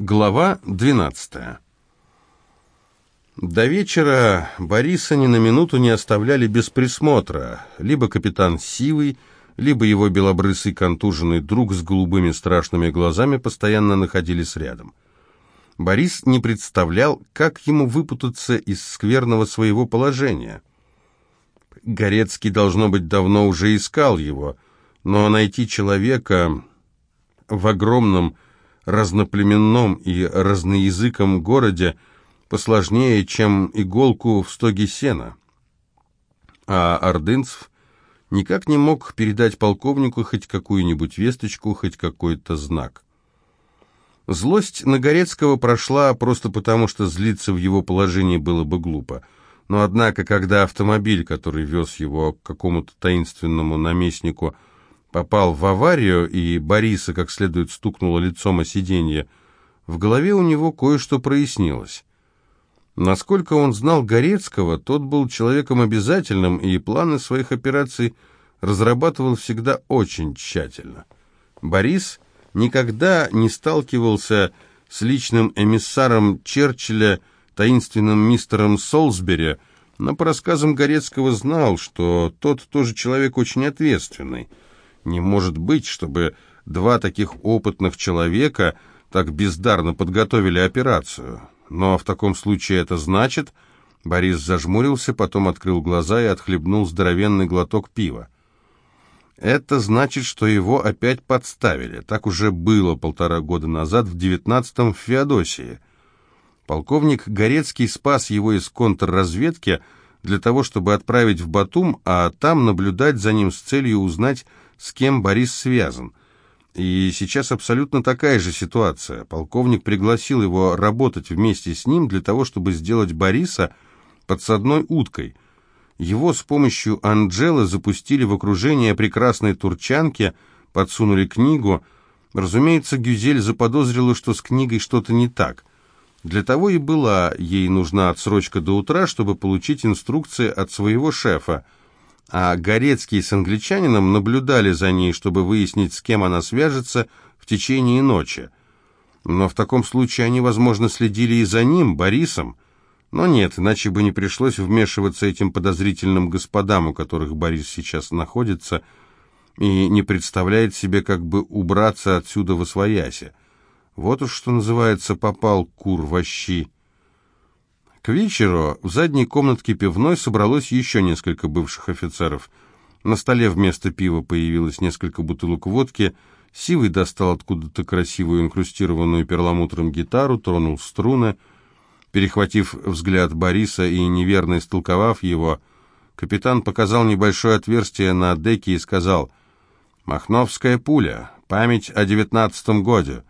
Глава 12 До вечера Бориса ни на минуту не оставляли без присмотра. Либо капитан Сивый, либо его белобрысый контуженный друг с голубыми страшными глазами постоянно находились рядом. Борис не представлял, как ему выпутаться из скверного своего положения. Горецкий, должно быть, давно уже искал его, но найти человека в огромном разноплеменном и разноязыком городе посложнее, чем иголку в стоге сена. А Ордынцев никак не мог передать полковнику хоть какую-нибудь весточку, хоть какой-то знак. Злость на Горецкого прошла просто потому, что злиться в его положении было бы глупо. Но однако, когда автомобиль, который вез его к какому-то таинственному наместнику, попал в аварию, и Бориса как следует стукнуло лицом о сиденье, в голове у него кое-что прояснилось. Насколько он знал Горецкого, тот был человеком обязательным, и планы своих операций разрабатывал всегда очень тщательно. Борис никогда не сталкивался с личным эмиссаром Черчилля, таинственным мистером Солсбери, но по рассказам Горецкого знал, что тот тоже человек очень ответственный – не может быть, чтобы два таких опытных человека так бездарно подготовили операцию. Но в таком случае это значит... Борис зажмурился, потом открыл глаза и отхлебнул здоровенный глоток пива. Это значит, что его опять подставили. Так уже было полтора года назад в девятнадцатом в Феодосии. Полковник Горецкий спас его из контрразведки для того, чтобы отправить в Батум, а там наблюдать за ним с целью узнать, с кем Борис связан. И сейчас абсолютно такая же ситуация. Полковник пригласил его работать вместе с ним для того, чтобы сделать Бориса подсадной уткой. Его с помощью Анджелы запустили в окружение прекрасной турчанки, подсунули книгу. Разумеется, Гюзель заподозрила, что с книгой что-то не так. Для того и была ей нужна отсрочка до утра, чтобы получить инструкции от своего шефа – а Горецкий с англичанином наблюдали за ней, чтобы выяснить, с кем она свяжется в течение ночи. Но в таком случае они, возможно, следили и за ним, Борисом. Но нет, иначе бы не пришлось вмешиваться этим подозрительным господам, у которых Борис сейчас находится, и не представляет себе, как бы убраться отсюда во своясе. Вот уж что называется «попал кур во щи». К вечеру в задней комнатке пивной собралось еще несколько бывших офицеров. На столе вместо пива появилось несколько бутылок водки. Сивый достал откуда-то красивую инкрустированную перламутром гитару, тронул струны. Перехватив взгляд Бориса и неверно истолковав его, капитан показал небольшое отверстие на деке и сказал «Махновская пуля, память о девятнадцатом годе,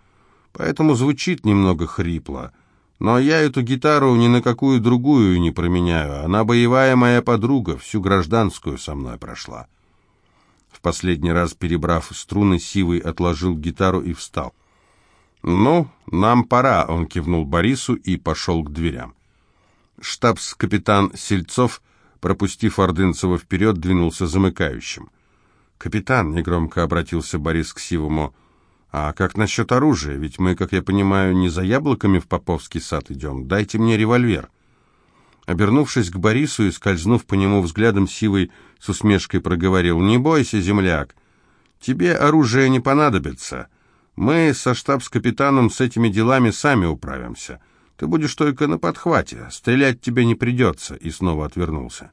поэтому звучит немного хрипло». Но я эту гитару ни на какую другую не променяю. Она боевая моя подруга, всю гражданскую со мной прошла. В последний раз, перебрав струны, Сивый отложил гитару и встал. «Ну, нам пора», — он кивнул Борису и пошел к дверям. Штабс-капитан Сельцов, пропустив Ордынцева вперед, двинулся замыкающим. «Капитан», — негромко обратился Борис к Сивому, — «А как насчет оружия? Ведь мы, как я понимаю, не за яблоками в Поповский сад идем. Дайте мне револьвер». Обернувшись к Борису и скользнув по нему взглядом, Сивой с усмешкой проговорил, «Не бойся, земляк, тебе оружие не понадобится. Мы со штабс-капитаном с этими делами сами управимся. Ты будешь только на подхвате, стрелять тебе не придется», и снова отвернулся.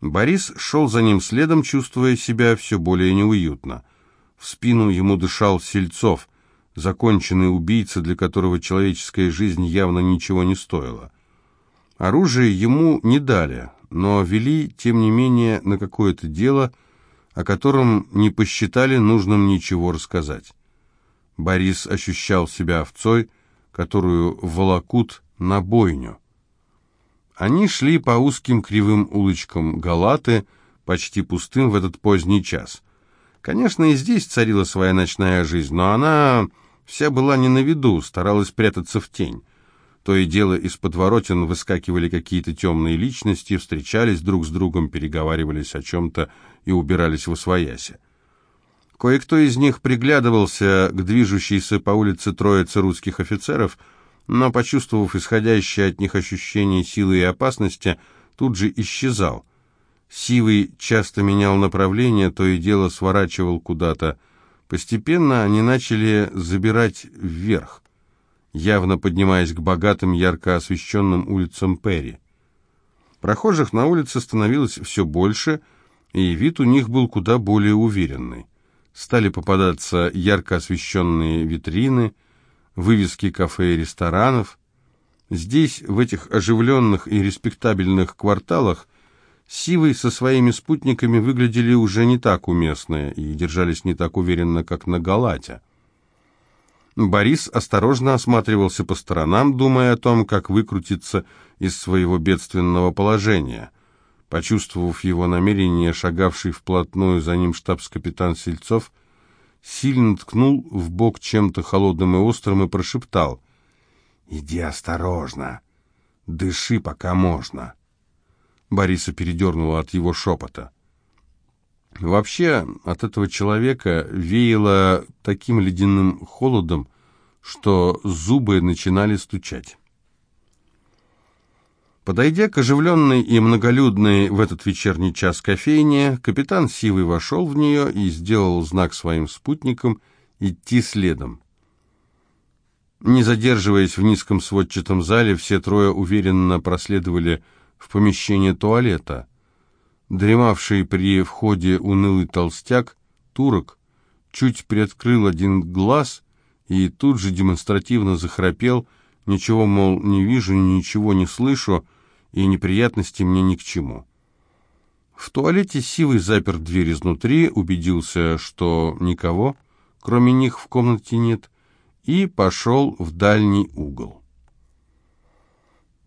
Борис шел за ним следом, чувствуя себя все более неуютно. В спину ему дышал Сельцов, законченный убийца, для которого человеческая жизнь явно ничего не стоила. Оружие ему не дали, но вели, тем не менее, на какое-то дело, о котором не посчитали нужным ничего рассказать. Борис ощущал себя овцой, которую волокут на бойню. Они шли по узким кривым улочкам Галаты, почти пустым в этот поздний час. Конечно, и здесь царила своя ночная жизнь, но она вся была не на виду, старалась прятаться в тень. То и дело из подворотен выскакивали какие-то темные личности, встречались друг с другом, переговаривались о чем-то и убирались в освояси. Кое-кто из них приглядывался к движущейся по улице троице русских офицеров, но, почувствовав исходящее от них ощущение силы и опасности, тут же исчезал. Сивый часто менял направление, то и дело сворачивал куда-то. Постепенно они начали забирать вверх, явно поднимаясь к богатым, ярко освещенным улицам Перри. Прохожих на улице становилось все больше, и вид у них был куда более уверенный. Стали попадаться ярко освещенные витрины, вывески кафе и ресторанов. Здесь, в этих оживленных и респектабельных кварталах, Сивый со своими спутниками выглядели уже не так уместно и держались не так уверенно, как на Галате. Борис осторожно осматривался по сторонам, думая о том, как выкрутиться из своего бедственного положения. Почувствовав его намерение, шагавший вплотную за ним штабс-капитан Сельцов, сильно ткнул в бок чем-то холодным и острым и прошептал «Иди осторожно, дыши, пока можно». Бориса передернуло от его шепота. Вообще, от этого человека веяло таким ледяным холодом, что зубы начинали стучать. Подойдя к оживленной и многолюдной в этот вечерний час кофейне, капитан Сивый вошел в нее и сделал знак своим спутникам идти следом. Не задерживаясь в низком сводчатом зале, все трое уверенно проследовали в помещение туалета. Дремавший при входе унылый толстяк, турок, чуть приоткрыл один глаз и тут же демонстративно захрапел, ничего, мол, не вижу, ничего не слышу, и неприятности мне ни к чему. В туалете Сивый запер дверь изнутри, убедился, что никого, кроме них, в комнате нет, и пошел в дальний угол.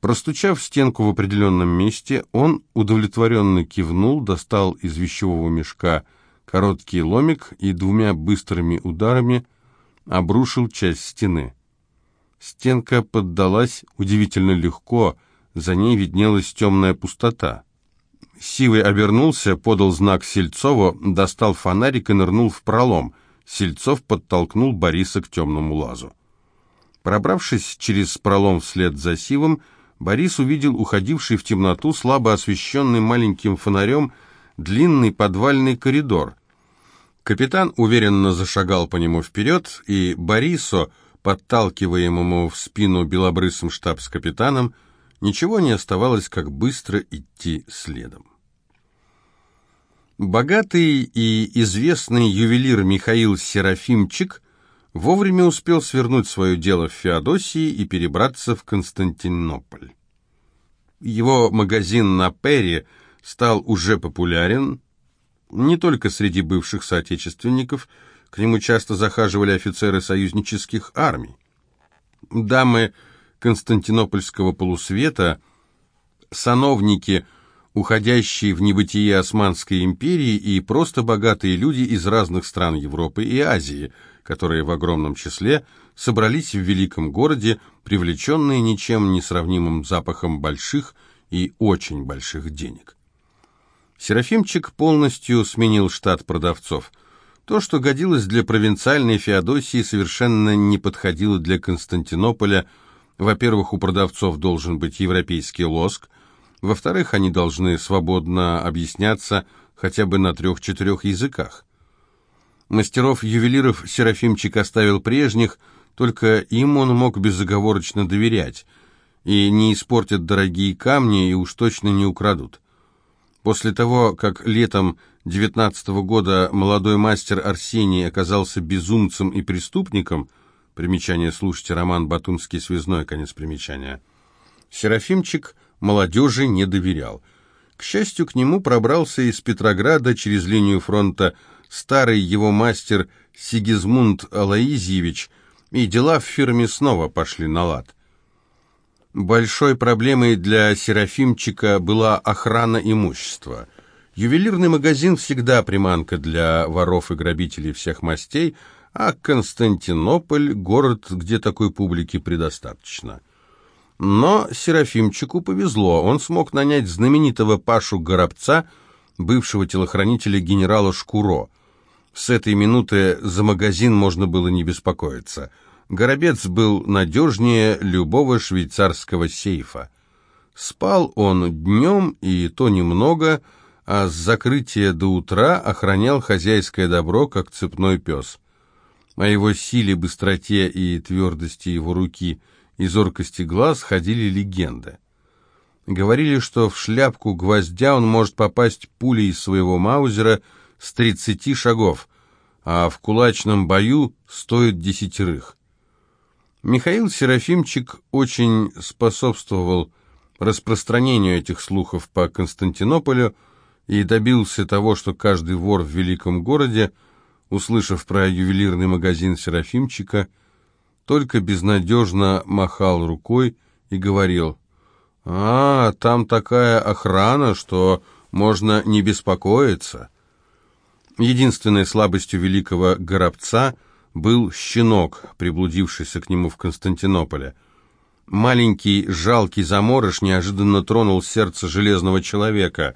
Простучав стенку в определенном месте, он удовлетворенно кивнул, достал из вещевого мешка короткий ломик и двумя быстрыми ударами обрушил часть стены. Стенка поддалась удивительно легко, за ней виднелась темная пустота. Сивый обернулся, подал знак Сельцову, достал фонарик и нырнул в пролом. Сельцов подтолкнул Бориса к темному лазу. Пробравшись через пролом вслед за Сивым, Борис увидел уходивший в темноту, слабо освещенный маленьким фонарем, длинный подвальный коридор. Капитан уверенно зашагал по нему вперед, и Борису, подталкиваемому в спину белобрысым штабс-капитаном, ничего не оставалось, как быстро идти следом. Богатый и известный ювелир Михаил Серафимчик вовремя успел свернуть свое дело в Феодосии и перебраться в Константинополь. Его магазин на Перри стал уже популярен не только среди бывших соотечественников, к нему часто захаживали офицеры союзнических армий. Дамы Константинопольского полусвета, сановники, уходящие в небытие Османской империи и просто богатые люди из разных стран Европы и Азии, которые в огромном числе собрались в великом городе, привлеченные ничем не сравнимым запахом больших и очень больших денег. Серафимчик полностью сменил штат продавцов. То, что годилось для провинциальной Феодосии, совершенно не подходило для Константинополя – во-первых, у продавцов должен быть европейский лоск, во-вторых, они должны свободно объясняться хотя бы на трех-четырех языках. Мастеров-ювелиров Серафимчик оставил прежних, только им он мог безоговорочно доверять, и не испортят дорогие камни, и уж точно не украдут. После того, как летом девятнадцатого года молодой мастер Арсений оказался безумцем и преступником – Примечание слушайте, роман «Батумский связной», конец примечания. Серафимчик молодежи не доверял. К счастью, к нему пробрался из Петрограда через линию фронта старый его мастер Сигизмунд Алаизьевич, и дела в фирме снова пошли на лад. Большой проблемой для Серафимчика была охрана имущества. Ювелирный магазин всегда приманка для воров и грабителей всех мастей – а Константинополь – город, где такой публики предостаточно. Но Серафимчику повезло, он смог нанять знаменитого Пашу Горобца, бывшего телохранителя генерала Шкуро. С этой минуты за магазин можно было не беспокоиться. Горобец был надежнее любого швейцарского сейфа. Спал он днем, и то немного, а с закрытия до утра охранял хозяйское добро, как цепной пес. О его силе, быстроте и твердости его руки и зоркости глаз ходили легенды. Говорили, что в шляпку гвоздя он может попасть пулей из своего маузера с тридцати шагов, а в кулачном бою стоит десятерых. Михаил Серафимчик очень способствовал распространению этих слухов по Константинополю и добился того, что каждый вор в великом городе, услышав про ювелирный магазин Серафимчика, только безнадежно махал рукой и говорил, «А, там такая охрана, что можно не беспокоиться». Единственной слабостью великого горобца был щенок, приблудившийся к нему в Константинополе. Маленький, жалкий заморыш неожиданно тронул сердце железного человека.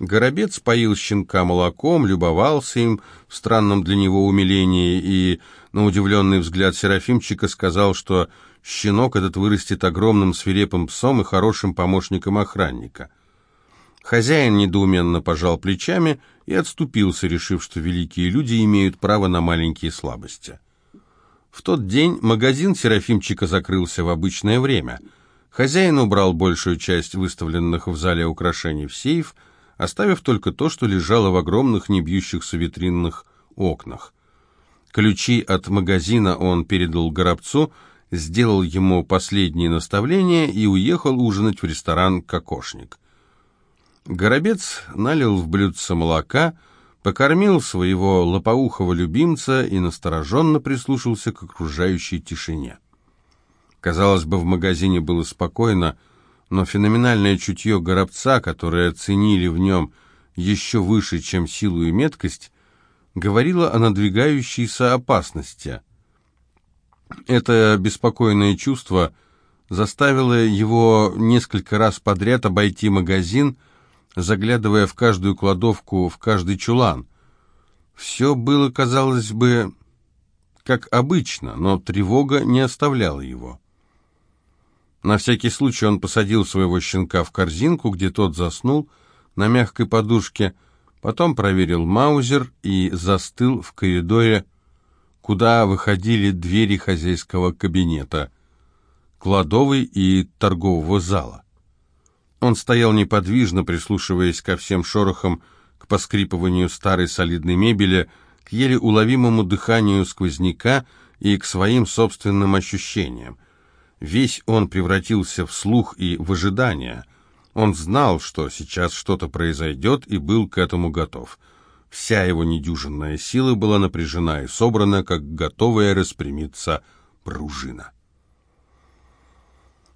Горобец поил щенка молоком, любовался им в странном для него умилении и, на удивленный взгляд Серафимчика, сказал, что щенок этот вырастет огромным свирепым псом и хорошим помощником охранника. Хозяин недоуменно пожал плечами и отступился, решив, что великие люди имеют право на маленькие слабости. В тот день магазин Серафимчика закрылся в обычное время. Хозяин убрал большую часть выставленных в зале украшений в сейф, оставив только то, что лежало в огромных небьющихся витринных окнах. Ключи от магазина он передал Горобцу, сделал ему последние наставления и уехал ужинать в ресторан «Кокошник». Горобец налил в блюдце молока, покормил своего лопоухого любимца и настороженно прислушался к окружающей тишине. Казалось бы, в магазине было спокойно, но феноменальное чутье горобца, которое оценили в нем еще выше, чем силу и меткость, говорило о надвигающейся опасности. Это беспокойное чувство заставило его несколько раз подряд обойти магазин, заглядывая в каждую кладовку, в каждый чулан. Все было, казалось бы, как обычно, но тревога не оставляла его. На всякий случай он посадил своего щенка в корзинку, где тот заснул на мягкой подушке, потом проверил маузер и застыл в коридоре, куда выходили двери хозяйского кабинета, кладовой и торгового зала. Он стоял неподвижно, прислушиваясь ко всем шорохам, к поскрипыванию старой солидной мебели, к еле уловимому дыханию сквозняка и к своим собственным ощущениям. Весь он превратился в слух и в ожидание. Он знал, что сейчас что-то произойдет, и был к этому готов. Вся его недюжинная сила была напряжена и собрана, как готовая распрямиться пружина.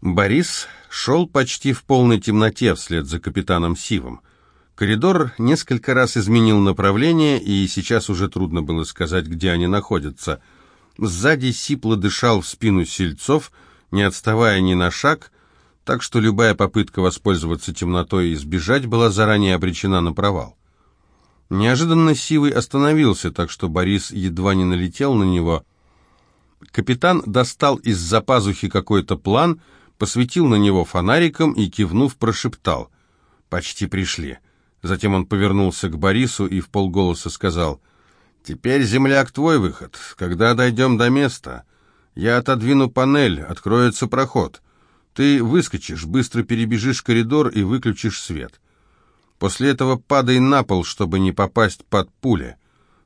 Борис шел почти в полной темноте вслед за капитаном Сивом. Коридор несколько раз изменил направление, и сейчас уже трудно было сказать, где они находятся. Сзади сипло дышал в спину Сельцов, не отставая ни на шаг, так что любая попытка воспользоваться темнотой и сбежать была заранее обречена на провал. Неожиданно Сивый остановился, так что Борис едва не налетел на него. Капитан достал из-за пазухи какой-то план — посветил на него фонариком и, кивнув, прошептал. «Почти пришли». Затем он повернулся к Борису и в полголоса сказал, «Теперь, земляк, твой выход. Когда дойдем до места, я отодвину панель, откроется проход. Ты выскочишь, быстро перебежишь коридор и выключишь свет. После этого падай на пол, чтобы не попасть под пули.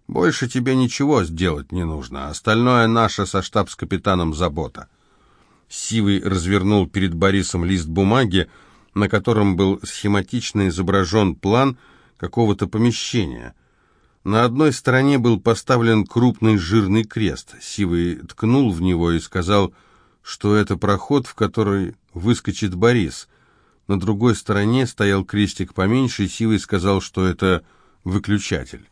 Больше тебе ничего сделать не нужно, остальное наше со штабс-капитаном забота». Сивый развернул перед Борисом лист бумаги, на котором был схематично изображен план какого-то помещения. На одной стороне был поставлен крупный жирный крест. Сивый ткнул в него и сказал, что это проход, в который выскочит Борис. На другой стороне стоял крестик поменьше, и Сивый сказал, что это выключатель.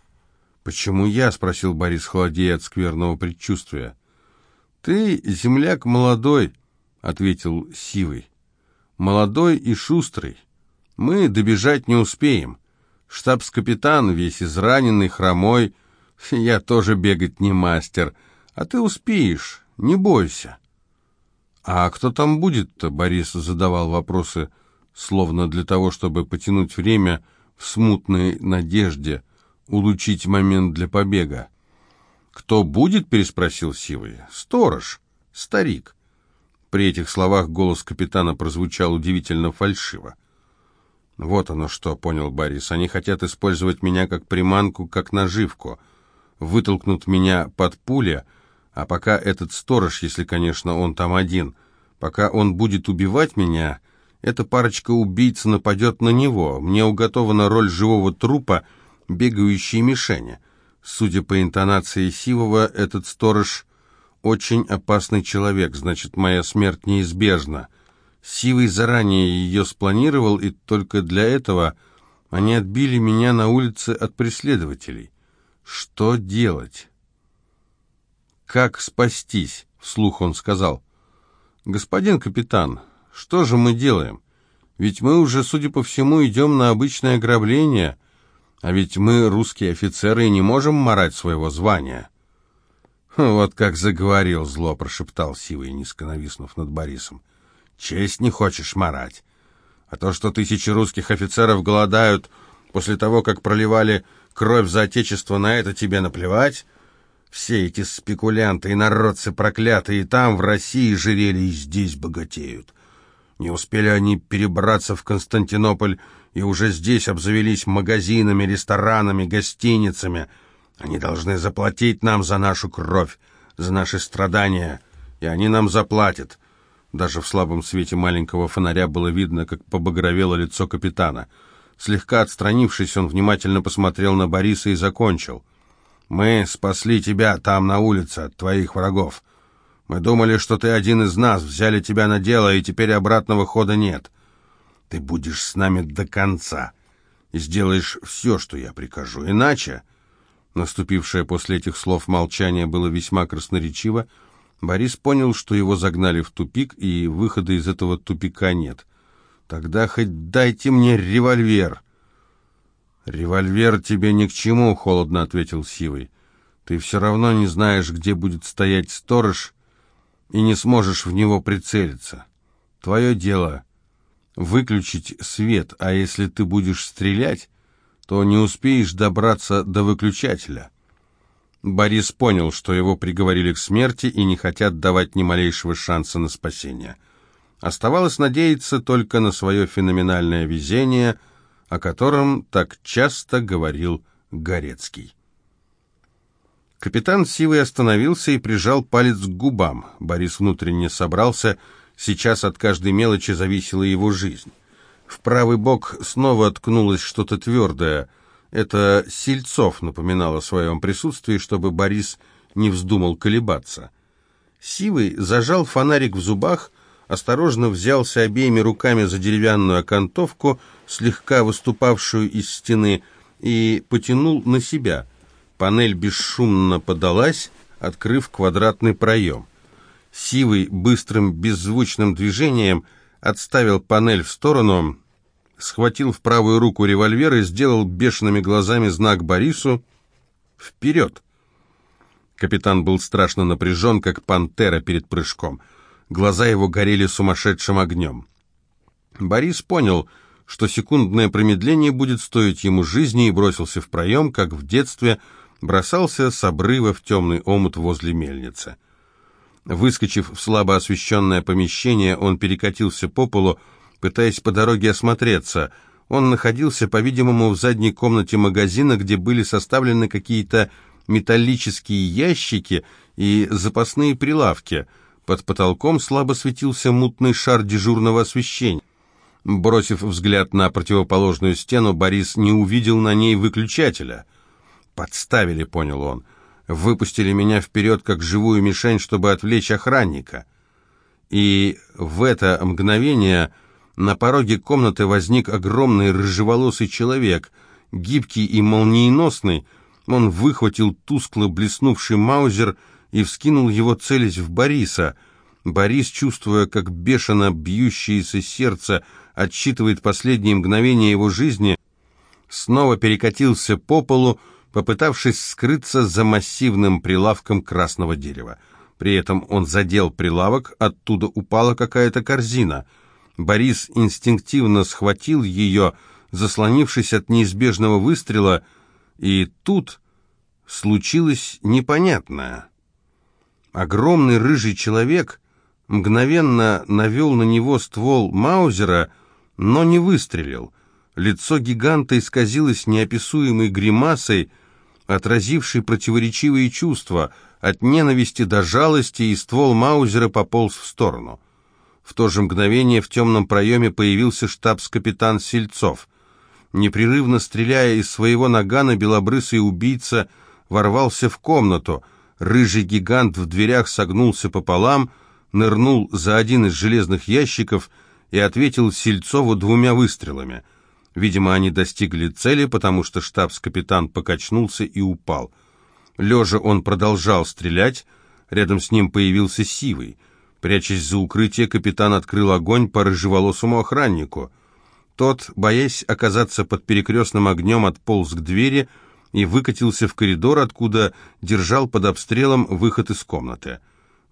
«Почему я?» — спросил Борис, холодея от скверного предчувствия. «Ты, земляк молодой», — ответил Сивый. «Молодой и шустрый. Мы добежать не успеем. Штабс-капитан, весь израненный, хромой, Я тоже бегать не мастер, а ты успеешь, не бойся. А кто там будет-то? Борис задавал вопросы, словно для того, чтобы потянуть время в смутной надежде, улучшить момент для побега. «Кто будет?» — переспросил Сивый. «Сторож, старик». При этих словах голос капитана прозвучал удивительно фальшиво. «Вот оно что», — понял Борис. «Они хотят использовать меня как приманку, как наживку. Вытолкнут меня под пуля, а пока этот сторож, если, конечно, он там один, пока он будет убивать меня, эта парочка убийц нападет на него. Мне уготована роль живого трупа, бегающей мишени. Судя по интонации Сивова, этот сторож очень опасный человек, значит, моя смерть неизбежна». Сивый заранее ее спланировал, и только для этого они отбили меня на улице от преследователей. Что делать? «Как спастись?» — вслух он сказал. «Господин капитан, что же мы делаем? Ведь мы уже, судя по всему, идем на обычное ограбление, а ведь мы, русские офицеры, не можем морать своего звания». «Вот как заговорил зло», — прошептал Сивый, низко нависнув над Борисом. Честь не хочешь марать. А то, что тысячи русских офицеров голодают после того, как проливали кровь за отечество, на это тебе наплевать? Все эти спекулянты и народцы проклятые там, в России, жирели и здесь богатеют. Не успели они перебраться в Константинополь и уже здесь обзавелись магазинами, ресторанами, гостиницами. Они должны заплатить нам за нашу кровь, за наши страдания, и они нам заплатят. Даже в слабом свете маленького фонаря было видно, как побагровело лицо капитана. Слегка отстранившись, он внимательно посмотрел на Бориса и закончил. «Мы спасли тебя там, на улице, от твоих врагов. Мы думали, что ты один из нас, взяли тебя на дело, и теперь обратного хода нет. Ты будешь с нами до конца и сделаешь все, что я прикажу. Иначе...» Наступившее после этих слов молчание было весьма красноречиво, Борис понял, что его загнали в тупик, и выхода из этого тупика нет. «Тогда хоть дайте мне револьвер!» «Револьвер тебе ни к чему», — холодно ответил Сивый. «Ты все равно не знаешь, где будет стоять сторож, и не сможешь в него прицелиться. Твое дело — выключить свет, а если ты будешь стрелять, то не успеешь добраться до выключателя». Борис понял, что его приговорили к смерти и не хотят давать ни малейшего шанса на спасение. Оставалось надеяться только на свое феноменальное везение, о котором так часто говорил Горецкий. Капитан Сивый остановился и прижал палец к губам. Борис внутренне собрался, сейчас от каждой мелочи зависела его жизнь. В правый бок снова ткнулось что-то твердое — это Сильцов напоминал о своем присутствии, чтобы Борис не вздумал колебаться. Сивый зажал фонарик в зубах, осторожно взялся обеими руками за деревянную окантовку, слегка выступавшую из стены, и потянул на себя. Панель бесшумно подалась, открыв квадратный проем. Сивый быстрым беззвучным движением отставил панель в сторону, схватил в правую руку револьвер и сделал бешеными глазами знак Борису «Вперед!». Капитан был страшно напряжен, как пантера перед прыжком. Глаза его горели сумасшедшим огнем. Борис понял, что секундное промедление будет стоить ему жизни, и бросился в проем, как в детстве бросался с обрыва в темный омут возле мельницы. Выскочив в слабо освещенное помещение, он перекатился по полу, пытаясь по дороге осмотреться. Он находился, по-видимому, в задней комнате магазина, где были составлены какие-то металлические ящики и запасные прилавки. Под потолком слабо светился мутный шар дежурного освещения. Бросив взгляд на противоположную стену, Борис не увидел на ней выключателя. «Подставили», — понял он. «Выпустили меня вперед, как живую мишень, чтобы отвлечь охранника». И в это мгновение на пороге комнаты возник огромный рыжеволосый человек, гибкий и молниеносный. Он выхватил тускло блеснувший маузер и вскинул его, целясь в Бориса. Борис, чувствуя, как бешено бьющееся сердце отсчитывает последние мгновения его жизни, снова перекатился по полу, попытавшись скрыться за массивным прилавком красного дерева. При этом он задел прилавок, оттуда упала какая-то корзина. Борис инстинктивно схватил ее, заслонившись от неизбежного выстрела, и тут случилось непонятное. Огромный рыжий человек мгновенно навел на него ствол Маузера, но не выстрелил. Лицо гиганта исказилось неописуемой гримасой, отразившей противоречивые чувства, от ненависти до жалости, и ствол Маузера пополз в сторону. В то же мгновение в темном проеме появился штабс-капитан Сельцов. Непрерывно стреляя из своего нагана, белобрысый убийца ворвался в комнату. Рыжий гигант в дверях согнулся пополам, нырнул за один из железных ящиков и ответил Сельцову двумя выстрелами. Видимо, они достигли цели, потому что штабс-капитан покачнулся и упал. Лежа он продолжал стрелять, рядом с ним появился Сивый. Прячась за укрытие, капитан открыл огонь по рыжеволосому охраннику. Тот, боясь оказаться под перекрестным огнем, отполз к двери и выкатился в коридор, откуда держал под обстрелом выход из комнаты.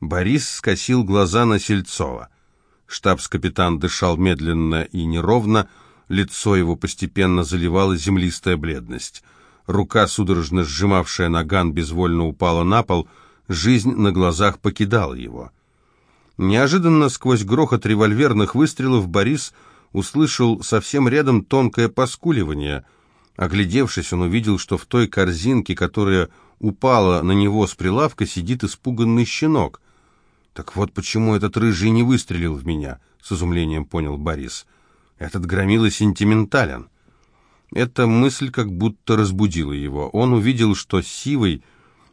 Борис скосил глаза на Сельцова. Штабс-капитан дышал медленно и неровно, лицо его постепенно заливала землистая бледность. Рука, судорожно сжимавшая наган, безвольно упала на пол, жизнь на глазах покидала его. Неожиданно сквозь грохот револьверных выстрелов Борис услышал совсем рядом тонкое поскуливание. Оглядевшись, он увидел, что в той корзинке, которая упала на него с прилавка, сидит испуганный щенок. «Так вот почему этот рыжий не выстрелил в меня», — с изумлением понял Борис. «Этот громила сентиментален». Эта мысль как будто разбудила его. Он увидел, что Сивый,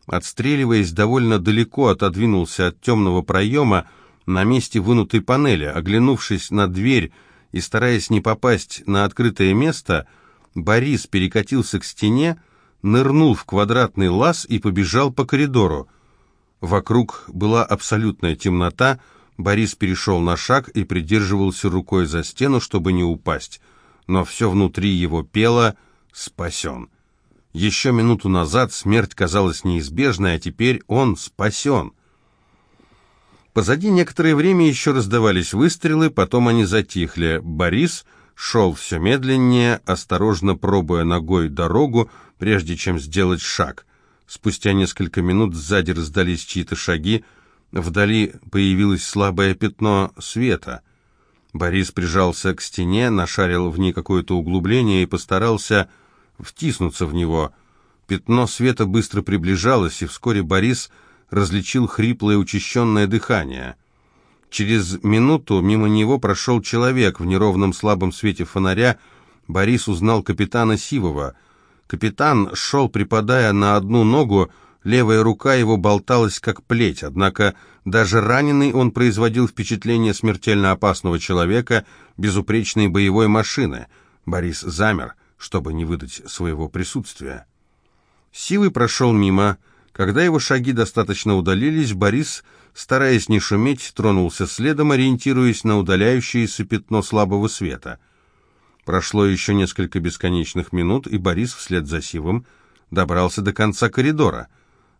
отстреливаясь довольно далеко, отодвинулся от темного проема на месте вынутой панели. Оглянувшись на дверь и стараясь не попасть на открытое место, Борис перекатился к стене, нырнул в квадратный лаз и побежал по коридору. Вокруг была абсолютная темнота, Борис перешел на шаг и придерживался рукой за стену, чтобы не упасть. Но все внутри его пело «спасен». Еще минуту назад смерть казалась неизбежной, а теперь он спасен. Позади некоторое время еще раздавались выстрелы, потом они затихли. Борис шел все медленнее, осторожно пробуя ногой дорогу, прежде чем сделать шаг. Спустя несколько минут сзади раздались чьи-то шаги, вдали появилось слабое пятно света. Борис прижался к стене, нашарил в ней какое-то углубление и постарался втиснуться в него. Пятно света быстро приближалось, и вскоре Борис различил хриплое учащенное дыхание. Через минуту мимо него прошел человек в неровном слабом свете фонаря. Борис узнал капитана Сивова — Капитан шел, припадая на одну ногу, левая рука его болталась как плеть, однако даже раненый он производил впечатление смертельно опасного человека, безупречной боевой машины. Борис замер, чтобы не выдать своего присутствия. Сивый прошел мимо. Когда его шаги достаточно удалились, Борис, стараясь не шуметь, тронулся следом, ориентируясь на удаляющееся пятно слабого света — Прошло еще несколько бесконечных минут, и Борис вслед за Сивым добрался до конца коридора.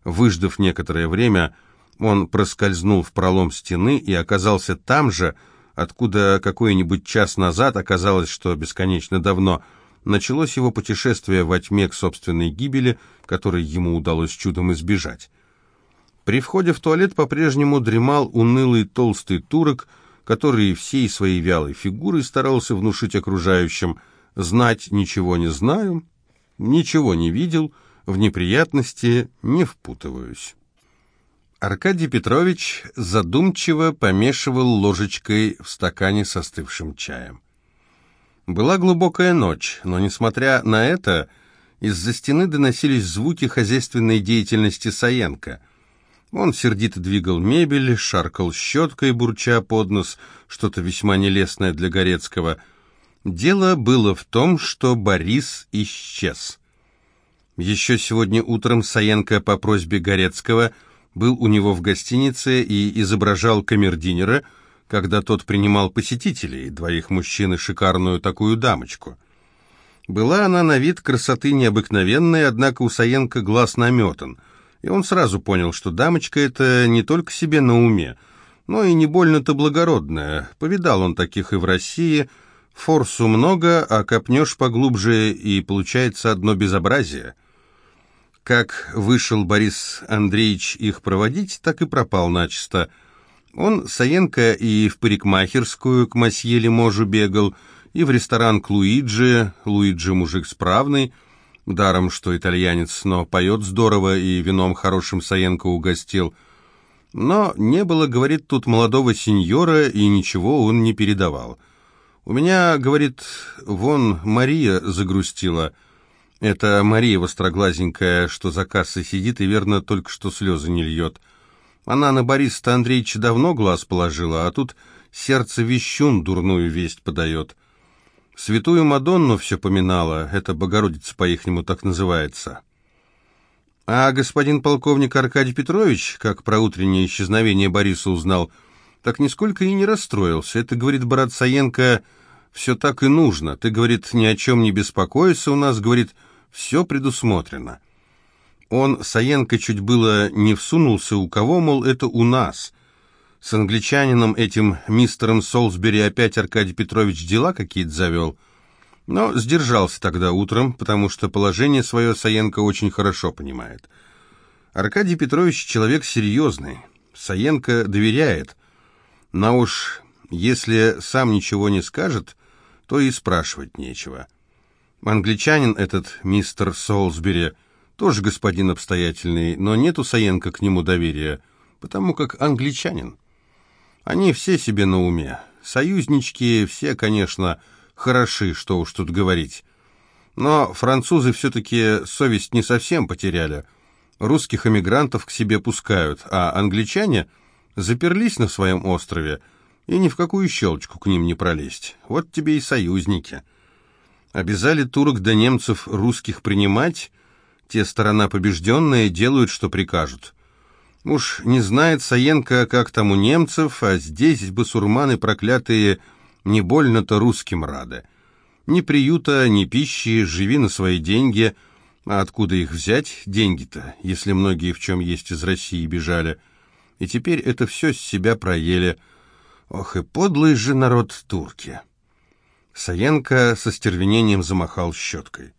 Выждав некоторое время, он проскользнул в пролом стены и оказался там же, откуда какой-нибудь час назад оказалось, что бесконечно давно началось его путешествие во тьме к собственной гибели, которой ему удалось чудом избежать. При входе в туалет по-прежнему дремал унылый толстый турок, который всей своей вялой фигурой старался внушить окружающим «знать ничего не знаю», «ничего не видел», «в неприятности не впутываюсь». Аркадий Петрович задумчиво помешивал ложечкой в стакане с остывшим чаем. Была глубокая ночь, но, несмотря на это, из-за стены доносились звуки хозяйственной деятельности Саенко — он сердито двигал мебель, шаркал щеткой, бурча под нос, что-то весьма нелестное для Горецкого. Дело было в том, что Борис исчез. Еще сегодня утром Саенко по просьбе Горецкого был у него в гостинице и изображал камердинера, когда тот принимал посетителей, двоих мужчин и шикарную такую дамочку. Была она на вид красоты необыкновенной, однако у Саенко глаз наметан, и он сразу понял, что дамочка это не только себе на уме, но и не больно-то благородная. Повидал он таких и в России, форсу много, а копнешь поглубже, и получается одно безобразие. Как вышел Борис Андреевич их проводить, так и пропал начисто. Он, Саенко, и в парикмахерскую к масье Лиможу бегал, и в ресторан к Луиджи, Луиджи мужик справный, даром, что итальянец, но поет здорово и вином хорошим Саенко угостил. Но не было, говорит, тут молодого сеньора, и ничего он не передавал. У меня, говорит, вон Мария загрустила. Это Мария востроглазенькая, что за кассой сидит и, верно, только что слезы не льет. Она на Бориса Андреевича давно глаз положила, а тут сердце вещун дурную весть подает. Святую Мадонну все поминала, это Богородица по-ихнему так называется. А господин полковник Аркадий Петрович, как про утреннее исчезновение Бориса узнал, так нисколько и не расстроился. Это, говорит брат Саенко, все так и нужно. Ты, говорит, ни о чем не беспокойся, у нас, говорит, все предусмотрено. Он, Саенко, чуть было не всунулся, у кого, мол, это у нас. С англичанином этим мистером Солсбери опять Аркадий Петрович дела какие-то завел. Но сдержался тогда утром, потому что положение свое Саенко очень хорошо понимает. Аркадий Петрович человек серьезный, Саенко доверяет. Но уж если сам ничего не скажет, то и спрашивать нечего. Англичанин этот, мистер Солсбери, тоже господин обстоятельный, но нет у Саенко к нему доверия, потому как англичанин. Они все себе на уме. Союзнички все, конечно, хороши, что уж тут говорить. Но французы все-таки совесть не совсем потеряли. Русских эмигрантов к себе пускают, а англичане заперлись на своем острове, и ни в какую щелочку к ним не пролезть. Вот тебе и союзники. Обязали турок да немцев русских принимать, те сторона побежденная делают, что прикажут. Уж не знает Саенко, как там у немцев, а здесь басурманы проклятые не больно-то русским рады. Ни приюта, ни пищи, живи на свои деньги. А откуда их взять, деньги-то, если многие в чем есть из России бежали? И теперь это все с себя проели. Ох и подлый же народ турки. Саенко со стервенением замахал щеткой.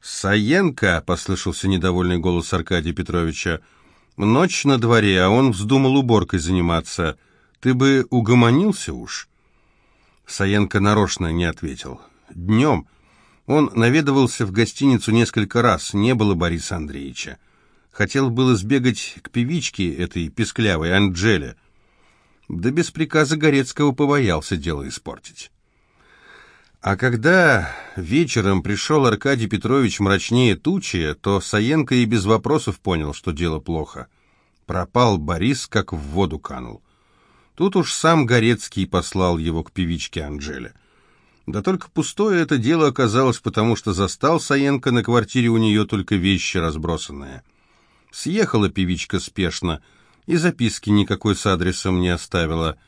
«Саенко!» — послышался недовольный голос Аркадия Петровича — Ночь на дворе, а он вздумал уборкой заниматься. Ты бы угомонился уж?» Саенко нарочно не ответил. «Днем. Он наведывался в гостиницу несколько раз, не было Бориса Андреевича. Хотел было сбегать к певичке этой песклявой, Анджеле. Да без приказа Горецкого побоялся дело испортить». А когда вечером пришел Аркадий Петрович мрачнее тучи, то Саенко и без вопросов понял, что дело плохо. Пропал Борис, как в воду канул. Тут уж сам Горецкий послал его к певичке Анжеле. Да только пустое это дело оказалось, потому что застал Саенко на квартире у нее только вещи разбросанные. Съехала певичка спешно, и записки никакой с адресом не оставила.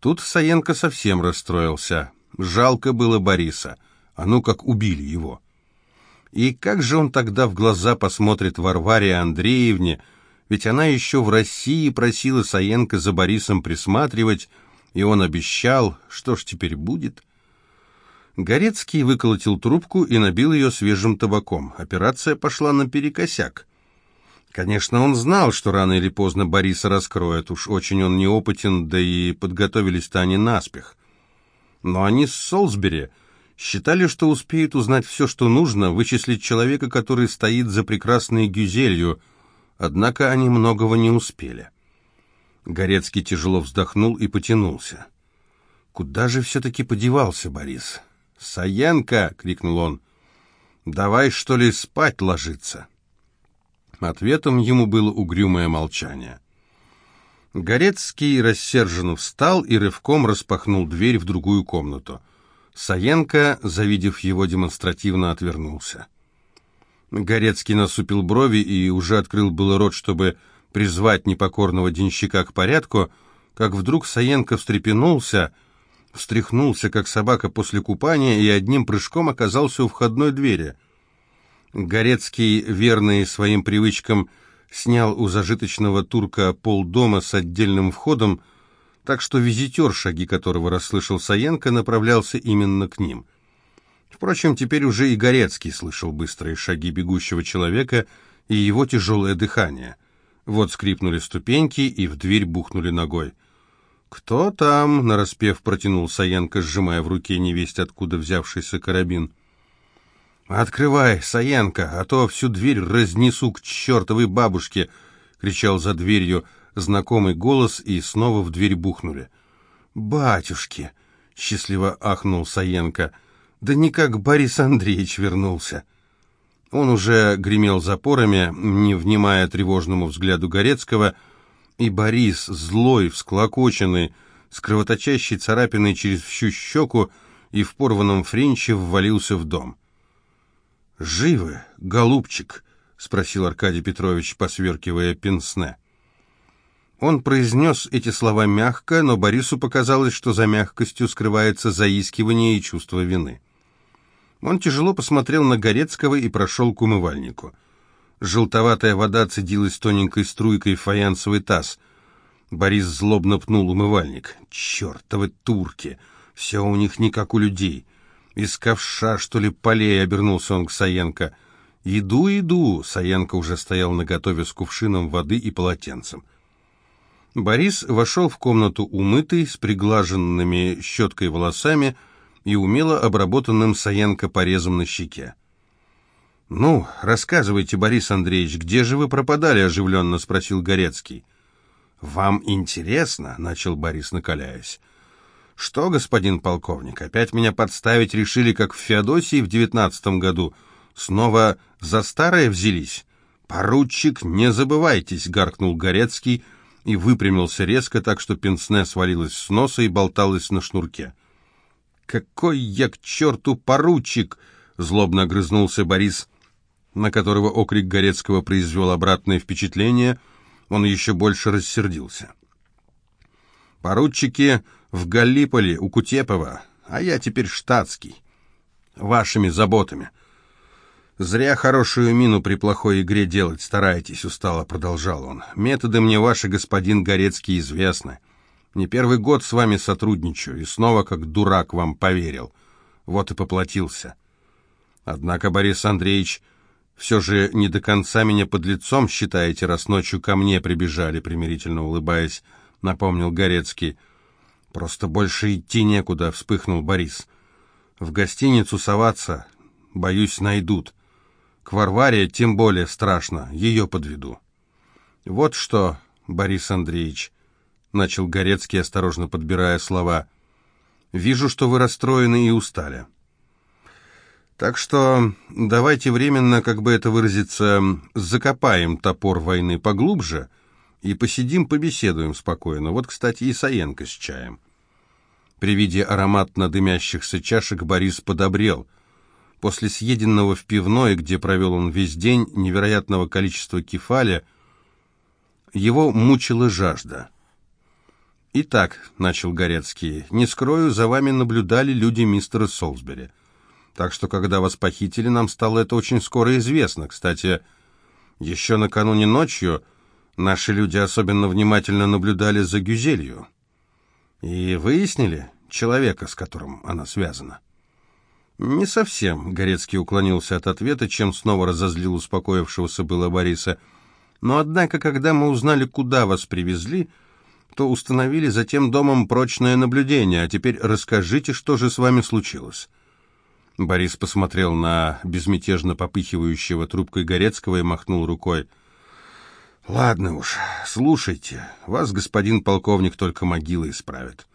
Тут Саенко совсем расстроился. Жалко было Бориса. А ну как убили его. И как же он тогда в глаза посмотрит Варваре Андреевне, ведь она еще в России просила Саенко за Борисом присматривать, и он обещал, что ж теперь будет? Горецкий выколотил трубку и набил ее свежим табаком. Операция пошла наперекосяк. Конечно, он знал, что рано или поздно Бориса раскроют, уж очень он неопытен, да и подготовились-то они наспех. Но они с Солсбери считали, что успеют узнать все, что нужно, вычислить человека, который стоит за прекрасной Гюзелью, однако они многого не успели. Горецкий тяжело вздохнул и потянулся. «Куда же все-таки подевался Борис?» «Саенко!» — крикнул он. «Давай, что ли, спать ложиться?» Ответом ему было угрюмое молчание. Горецкий рассерженно встал и рывком распахнул дверь в другую комнату. Саенко, завидев его, демонстративно отвернулся. Горецкий насупил брови и уже открыл было рот, чтобы призвать непокорного денщика к порядку, как вдруг Саенко встрепенулся встряхнулся, как собака после купания, и одним прыжком оказался у входной двери. Горецкий, верный своим привычкам, снял у зажиточного турка полдома с отдельным входом, так что визитер, шаги которого расслышал Саенко, направлялся именно к ним. Впрочем, теперь уже и Горецкий слышал быстрые шаги бегущего человека и его тяжелое дыхание. Вот скрипнули ступеньки, и в дверь бухнули ногой. «Кто там?» — нараспев протянул Саенко, сжимая в руке невесть откуда взявшийся карабин. «Открывай, Саенко, а то всю дверь разнесу к чертовой бабушке!» — кричал за дверью знакомый голос, и снова в дверь бухнули. «Батюшки!» — счастливо ахнул Саенко. «Да никак Борис Андреевич вернулся!» Он уже гремел запорами, не внимая тревожному взгляду Горецкого, и Борис, злой, всклокоченный, с кровоточащей царапиной через всю щеку и в порванном френче ввалился в дом. «Живы, голубчик?» — спросил Аркадий Петрович, посверкивая пенсне. Он произнес эти слова мягко, но Борису показалось, что за мягкостью скрывается заискивание и чувство вины. Он тяжело посмотрел на Горецкого и прошел к умывальнику. Желтоватая вода цедилась тоненькой струйкой в фаянсовый таз. Борис злобно пнул умывальник. «Чертовы турки! Все у них не как у людей!» «Из ковша, что ли, полей?» — обернулся он к Саенко. «Иду, иду!» — Саенко уже стоял наготове с кувшином воды и полотенцем. Борис вошел в комнату умытый, с приглаженными щеткой волосами и умело обработанным Саенко порезом на щеке. «Ну, рассказывайте, Борис Андреевич, где же вы пропадали?» — оживленно спросил Горецкий. «Вам интересно?» — начал Борис, накаляясь. «Что, господин полковник, опять меня подставить решили, как в Феодосии в девятнадцатом году? Снова за старое взялись?» «Поручик, не забывайтесь!» — гаркнул Горецкий — и выпрямился резко, так что пенсне свалилось с носа и болталось на шнурке. «Какой я к черту поручик!» — злобно огрызнулся Борис, на которого окрик Горецкого произвел обратное впечатление. Он еще больше рассердился. «Поручики в Галлиполе у Кутепова, а я теперь штатский. Вашими заботами. «Зря хорошую мину при плохой игре делать стараетесь», — устало продолжал он. «Методы мне ваши, господин Горецкий, известны. Не первый год с вами сотрудничаю, и снова как дурак вам поверил. Вот и поплатился. Однако, Борис Андреевич, все же не до конца меня под лицом считаете, раз ночью ко мне прибежали», — примирительно улыбаясь, напомнил Горецкий. «Просто больше идти некуда», — вспыхнул Борис. «В гостиницу соваться, боюсь, найдут». К Варваре тем более страшно, ее подведу. Вот что, Борис Андреевич, начал Горецкий, осторожно подбирая слова. Вижу, что вы расстроены и устали. Так что давайте временно, как бы это выразиться, закопаем топор войны поглубже и посидим, побеседуем спокойно. Вот, кстати, и Саенко с чаем. При виде ароматно дымящихся чашек Борис подобрел — После съеденного в пивной, где провел он весь день, невероятного количества кефаля, его мучила жажда. «Итак», — начал Горецкий, — «не скрою, за вами наблюдали люди мистера Солсбери. Так что, когда вас похитили, нам стало это очень скоро известно. Кстати, еще накануне ночью наши люди особенно внимательно наблюдали за Гюзелью. И выяснили человека, с которым она связана». «Не совсем», — Горецкий уклонился от ответа, чем снова разозлил успокоившегося было Бориса. «Но однако, когда мы узнали, куда вас привезли, то установили за тем домом прочное наблюдение. А теперь расскажите, что же с вами случилось?» Борис посмотрел на безмятежно попыхивающего трубкой Горецкого и махнул рукой. «Ладно уж, слушайте, вас, господин полковник, только могила исправит.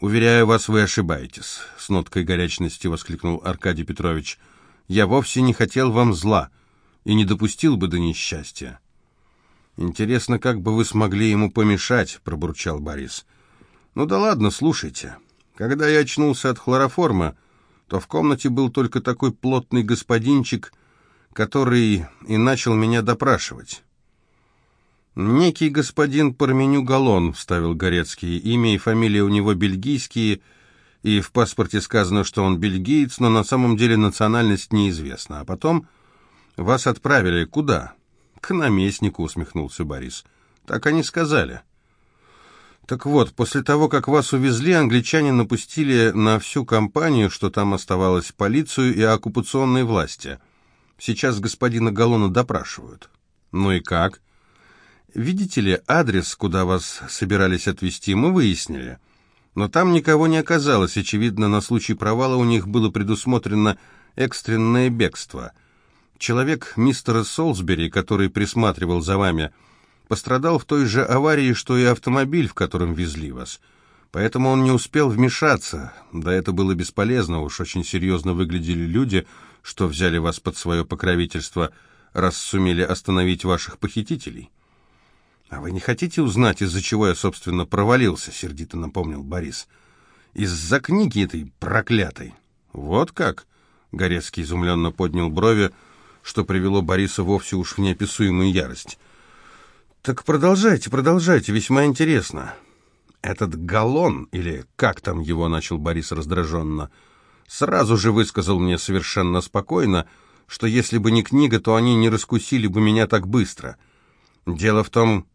«Уверяю вас, вы ошибаетесь», — с ноткой горячности воскликнул Аркадий Петрович. «Я вовсе не хотел вам зла и не допустил бы до несчастья». «Интересно, как бы вы смогли ему помешать?» — пробурчал Борис. «Ну да ладно, слушайте. Когда я очнулся от хлороформа, то в комнате был только такой плотный господинчик, который и начал меня допрашивать. «Некий господин Парменю Галлон», — вставил Горецкий. «Имя и фамилия у него бельгийские, и в паспорте сказано, что он бельгиец, но на самом деле национальность неизвестна. А потом вас отправили куда? К наместнику, усмехнулся Борис. Так они сказали. Так вот, после того, как вас увезли, англичане напустили на всю компанию, что там оставалось, полицию и оккупационные власти. Сейчас господина Галлона допрашивают. Ну и как? Видите ли, адрес, куда вас собирались отвезти, мы выяснили. Но там никого не оказалось. Очевидно, на случай провала у них было предусмотрено экстренное бегство. Человек мистера Солсбери, который присматривал за вами, пострадал в той же аварии, что и автомобиль, в котором везли вас. Поэтому он не успел вмешаться. Да это было бесполезно, уж очень серьезно выглядели люди, что взяли вас под свое покровительство, раз сумели остановить ваших похитителей. «А вы не хотите узнать, из-за чего я, собственно, провалился?» — сердито напомнил Борис. «Из-за книги этой проклятой». «Вот как?» — Горецкий изумленно поднял брови, что привело Бориса вовсе уж в неописуемую ярость. «Так продолжайте, продолжайте, весьма интересно». «Этот галлон, или как там его, — начал Борис раздраженно, — сразу же высказал мне совершенно спокойно, что если бы не книга, то они не раскусили бы меня так быстро. Дело в том,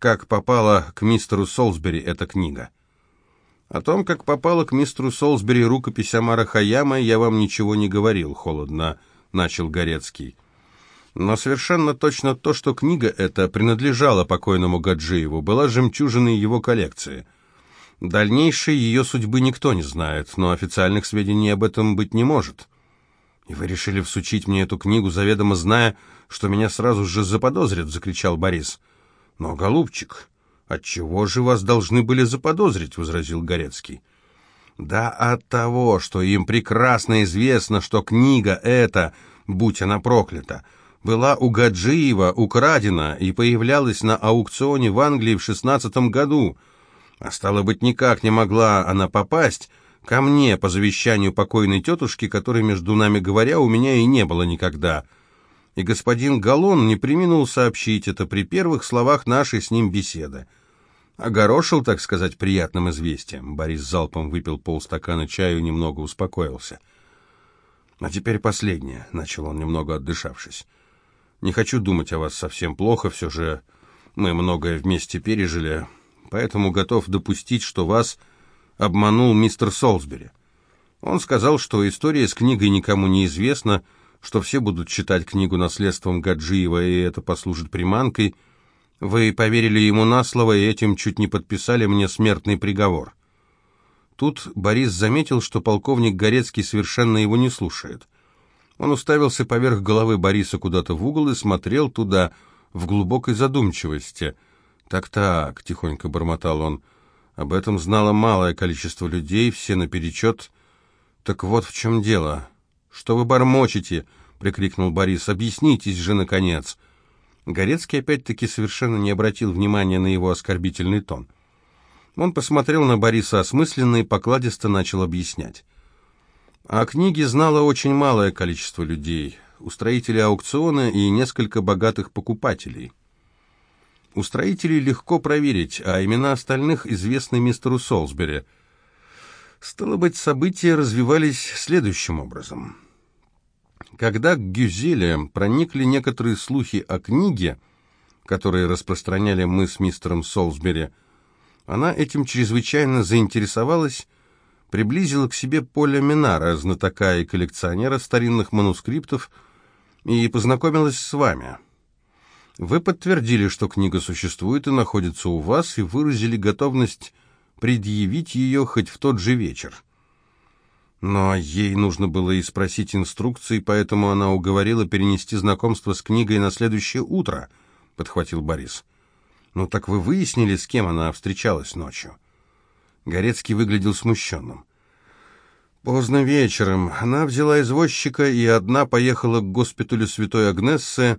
как попала к мистеру Солсбери эта книга. О том, как попала к мистеру Солсбери рукопись Амара Хаяма, я вам ничего не говорил, холодно начал Горецкий. Но совершенно точно то, что книга эта принадлежала покойному Гаджиеву, была жемчужиной его коллекции. Дальнейшей ее судьбы никто не знает, но официальных сведений об этом быть не может. «И вы решили всучить мне эту книгу, заведомо зная, что меня сразу же заподозрят», — закричал Борис. «Но, голубчик, отчего же вас должны были заподозрить?» — возразил Горецкий. «Да от того, что им прекрасно известно, что книга эта, будь она проклята, — была у Гаджиева украдена и появлялась на аукционе в Англии в шестнадцатом году. А стало быть, никак не могла она попасть ко мне по завещанию покойной тетушки, которой, между нами говоря, у меня и не было никогда. И господин Галлон не приминул сообщить это при первых словах нашей с ним беседы. Огорошил, так сказать, приятным известием. Борис залпом выпил полстакана чаю и немного успокоился. «А теперь последнее», — начал он, немного отдышавшись. Не хочу думать о вас совсем плохо, все же мы многое вместе пережили, поэтому готов допустить, что вас обманул мистер Солсбери. Он сказал, что история с книгой никому не известна, что все будут читать книгу наследством Гаджиева, и это послужит приманкой. Вы поверили ему на слово и этим чуть не подписали мне смертный приговор. Тут Борис заметил, что полковник Горецкий совершенно его не слушает. Он уставился поверх головы Бориса куда-то в угол и смотрел туда, в глубокой задумчивости. «Так-так», — тихонько бормотал он, — «об этом знало малое количество людей, все наперечет. Так вот в чем дело. Что вы бормочете?» — прикрикнул Борис. «Объяснитесь же, наконец!» Горецкий опять-таки совершенно не обратил внимания на его оскорбительный тон. Он посмотрел на Бориса осмысленно и покладисто начал объяснять. О книге знало очень малое количество людей, устроители аукциона и несколько богатых покупателей. Устроителей легко проверить, а имена остальных известны мистеру Солсбери. Стало быть, события развивались следующим образом. Когда к Гюзеле проникли некоторые слухи о книге, которые распространяли мы с мистером Солсбери, она этим чрезвычайно заинтересовалась приблизила к себе Поля Минара, знатока и коллекционера старинных манускриптов, и познакомилась с вами. Вы подтвердили, что книга существует и находится у вас, и выразили готовность предъявить ее хоть в тот же вечер. Но ей нужно было и спросить инструкции, поэтому она уговорила перенести знакомство с книгой на следующее утро, — подхватил Борис. «Ну так вы выяснили, с кем она встречалась ночью?» Горецкий выглядел смущенным. Поздно вечером она взяла извозчика и одна поехала к госпиталю Святой Агнессы.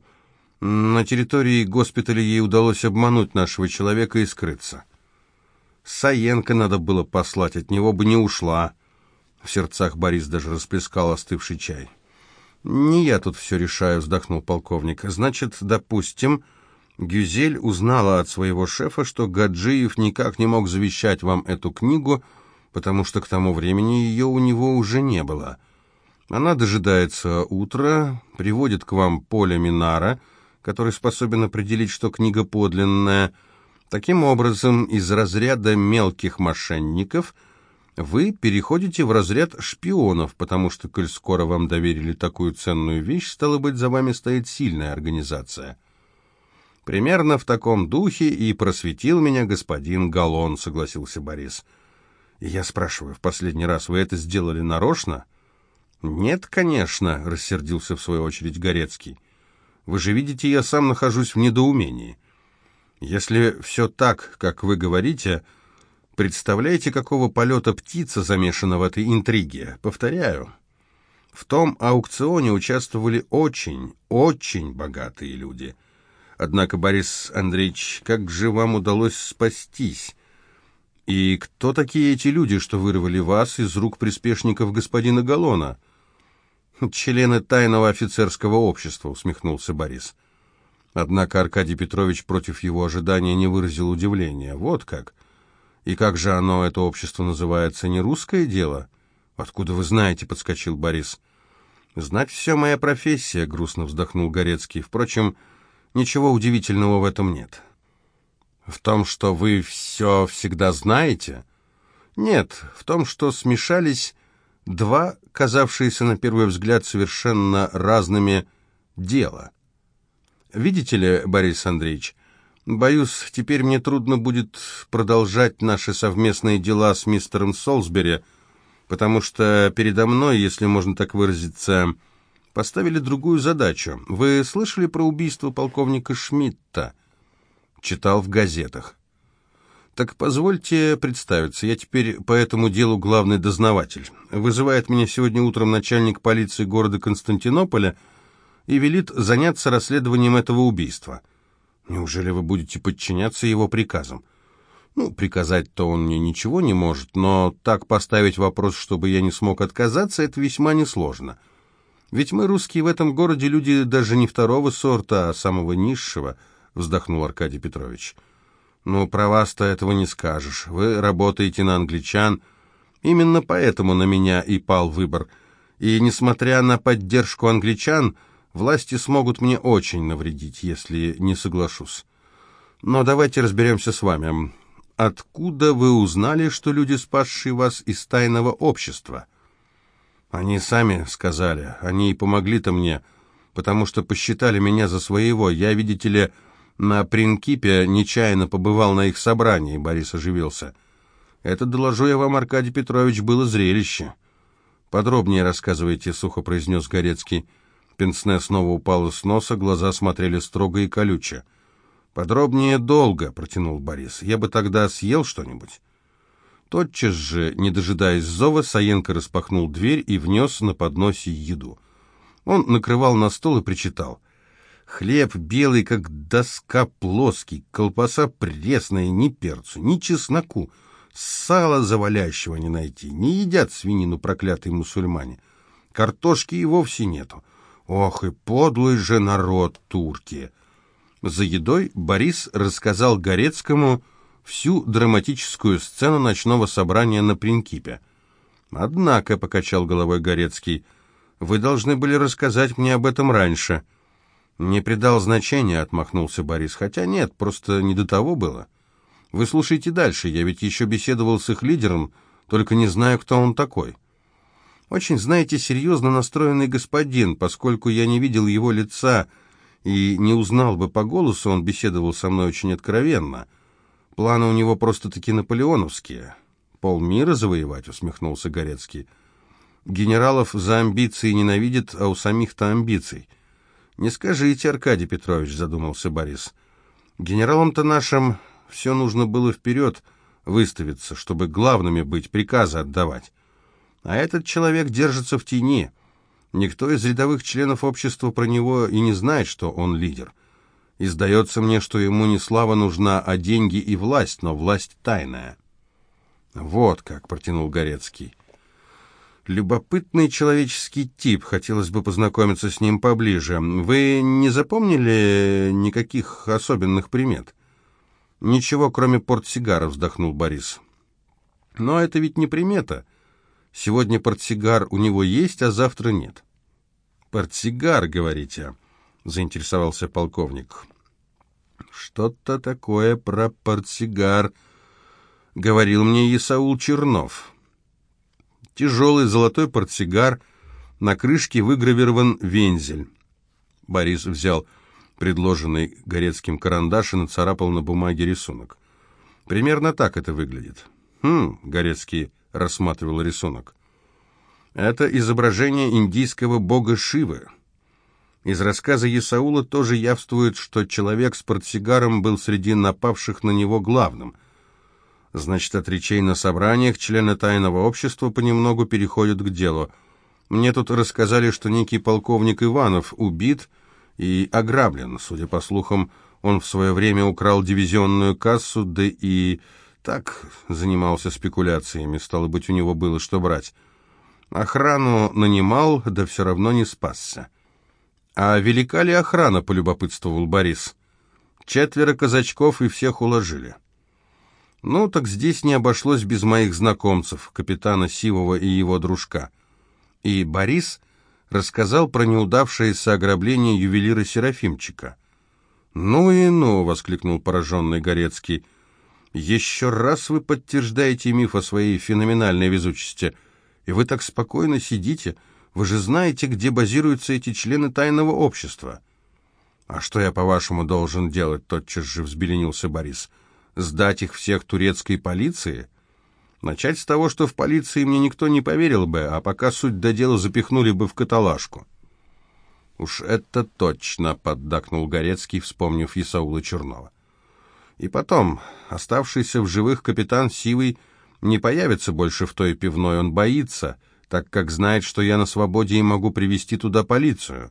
На территории госпиталя ей удалось обмануть нашего человека и скрыться. Саенко надо было послать, от него бы не ушла. В сердцах Борис даже расплескал остывший чай. «Не я тут все решаю», — вздохнул полковник. «Значит, допустим, Гюзель узнала от своего шефа, что Гаджиев никак не мог завещать вам эту книгу, потому что к тому времени ее у него уже не было. Она дожидается утра, приводит к вам Поля Минара, который способен определить, что книга подлинная. Таким образом, из разряда мелких мошенников вы переходите в разряд шпионов, потому что, коль скоро вам доверили такую ценную вещь, стало быть, за вами стоит сильная организация. Примерно в таком духе и просветил меня господин Галон, согласился Борис. И я спрашиваю, в последний раз вы это сделали нарочно? Нет, конечно, рассердился в свою очередь Горецкий. Вы же видите, я сам нахожусь в недоумении. Если все так, как вы говорите, представляете, какого полета птица замешана в этой интриге? Повторяю, в том аукционе участвовали очень, очень богатые люди. Однако, Борис Андреевич, как же вам удалось спастись? И кто такие эти люди, что вырвали вас из рук приспешников господина Галлона? «Члены тайного офицерского общества», — усмехнулся Борис. Однако Аркадий Петрович против его ожидания не выразил удивления. «Вот как? И как же оно, это общество, называется? Не русское дело?» «Откуда вы знаете?» — подскочил Борис. «Знать все моя профессия», — грустно вздохнул Горецкий. «Впрочем, ничего удивительного в этом нет». «В том, что вы все всегда знаете?» «Нет, в том, что смешались два, казавшиеся на первый взгляд совершенно разными, дела. Видите ли, Борис Андреевич, боюсь, теперь мне трудно будет продолжать наши совместные дела с мистером Солсбери, потому что передо мной, если можно так выразиться, поставили другую задачу. Вы слышали про убийство полковника Шмидта? Читал в газетах. Так позвольте представиться, я теперь по этому делу главный дознаватель. Вызывает меня сегодня утром начальник полиции города Константинополя и велит заняться расследованием этого убийства. Неужели вы будете подчиняться его приказам? Ну, приказать-то он мне ничего не может, но так поставить вопрос, чтобы я не смог отказаться, это весьма несложно. Ведь мы, русские, в этом городе люди даже не второго сорта, а самого низшего, вздохнул Аркадий Петрович. — «Ну, про вас-то этого не скажешь. Вы работаете на англичан. Именно поэтому на меня и пал выбор. И, несмотря на поддержку англичан, власти смогут мне очень навредить, если не соглашусь. Но давайте разберемся с вами. Откуда вы узнали, что люди, спасшие вас из тайного общества?» «Они сами сказали. Они и помогли-то мне, потому что посчитали меня за своего. Я, видите ли, на Принкипе нечаянно побывал на их собрании, Борис оживился. Это, доложу я вам, Аркадий Петрович, было зрелище. Подробнее рассказывайте, сухо произнес Горецкий. Пенсне снова упала с носа, глаза смотрели строго и колюче. «Подробнее долго», — протянул Борис. «Я бы тогда съел что-нибудь». Тотчас же, не дожидаясь зова, Саенко распахнул дверь и внес на подносе еду. Он накрывал на стол и причитал — Хлеб белый, как доска плоский, колбаса пресная, ни перцу, ни чесноку, сала завалящего не найти, не едят свинину проклятые мусульмане. Картошки и вовсе нету. Ох, и подлый же народ турки! За едой Борис рассказал Горецкому всю драматическую сцену ночного собрания на Принкипе. «Однако», — покачал головой Горецкий, — «вы должны были рассказать мне об этом раньше». «Не придал значения», — отмахнулся Борис. «Хотя нет, просто не до того было. Вы слушайте дальше, я ведь еще беседовал с их лидером, только не знаю, кто он такой». «Очень, знаете, серьезно настроенный господин, поскольку я не видел его лица и не узнал бы по голосу, он беседовал со мной очень откровенно. Планы у него просто-таки наполеоновские». «Полмира завоевать», — усмехнулся Горецкий. «Генералов за амбиции ненавидят, а у самих-то амбиций». «Не скажите, Аркадий Петрович», — задумался Борис. «Генералам-то нашим все нужно было вперед выставиться, чтобы главными быть, приказы отдавать. А этот человек держится в тени. Никто из рядовых членов общества про него и не знает, что он лидер. И сдается мне, что ему не слава нужна, а деньги и власть, но власть тайная». «Вот как», — протянул Горецкий. Любопытный человеческий тип, хотелось бы познакомиться с ним поближе. Вы не запомнили никаких особенных примет? Ничего, кроме портсигара, вздохнул Борис. Но это ведь не примета. Сегодня портсигар у него есть, а завтра нет. «Портсигар, говорите?» — заинтересовался полковник. «Что-то такое про портсигар», — говорил мне Исаул Чернов. Тяжелый золотой портсигар, на крышке выгравирован вензель. Борис взял предложенный Горецким карандаш и нацарапал на бумаге рисунок. Примерно так это выглядит. «Хм», — Горецкий рассматривал рисунок. «Это изображение индийского бога Шивы». Из рассказа Исаула тоже явствует, что человек с портсигаром был среди напавших на него главным. Значит, от речей на собраниях члены тайного общества понемногу переходят к делу. Мне тут рассказали, что некий полковник Иванов убит и ограблен. Судя по слухам, он в свое время украл дивизионную кассу, да и так занимался спекуляциями, стало быть, у него было что брать. Охрану нанимал, да все равно не спасся. «А велика ли охрана?» — полюбопытствовал Борис. «Четверо казачков и всех уложили». «Ну, так здесь не обошлось без моих знакомцев, капитана Сивова и его дружка». И Борис рассказал про неудавшееся ограбление ювелира Серафимчика. «Ну и ну!» — воскликнул пораженный Горецкий. «Еще раз вы подтверждаете миф о своей феноменальной везучести, и вы так спокойно сидите». Вы же знаете, где базируются эти члены тайного общества». «А что я, по-вашему, должен делать?» — тотчас же взбеленился Борис. «Сдать их всех турецкой полиции?» «Начать с того, что в полиции мне никто не поверил бы, а пока суть до дела запихнули бы в каталажку». «Уж это точно!» — поддакнул Горецкий, вспомнив Исаула Чернова. «И потом, оставшийся в живых капитан Сивый не появится больше в той пивной, он боится» так как знает, что я на свободе и могу привести туда полицию.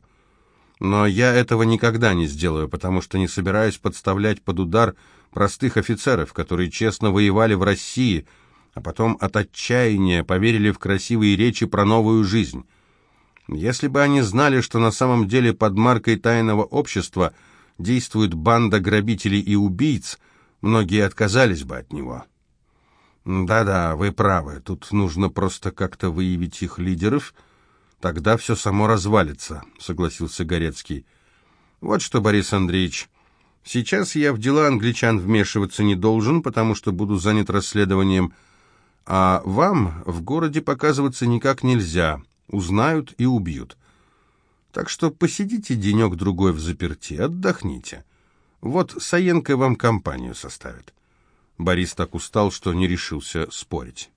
Но я этого никогда не сделаю, потому что не собираюсь подставлять под удар простых офицеров, которые честно воевали в России, а потом от отчаяния поверили в красивые речи про новую жизнь. Если бы они знали, что на самом деле под маркой тайного общества действует банда грабителей и убийц, многие отказались бы от него». «Да-да, вы правы. Тут нужно просто как-то выявить их лидеров. Тогда все само развалится», — согласился Горецкий. «Вот что, Борис Андреевич, сейчас я в дела англичан вмешиваться не должен, потому что буду занят расследованием, а вам в городе показываться никак нельзя. Узнают и убьют. Так что посидите денек-другой в заперти, отдохните. Вот Саенко вам компанию составит». Борис так устал, что не решился спорить.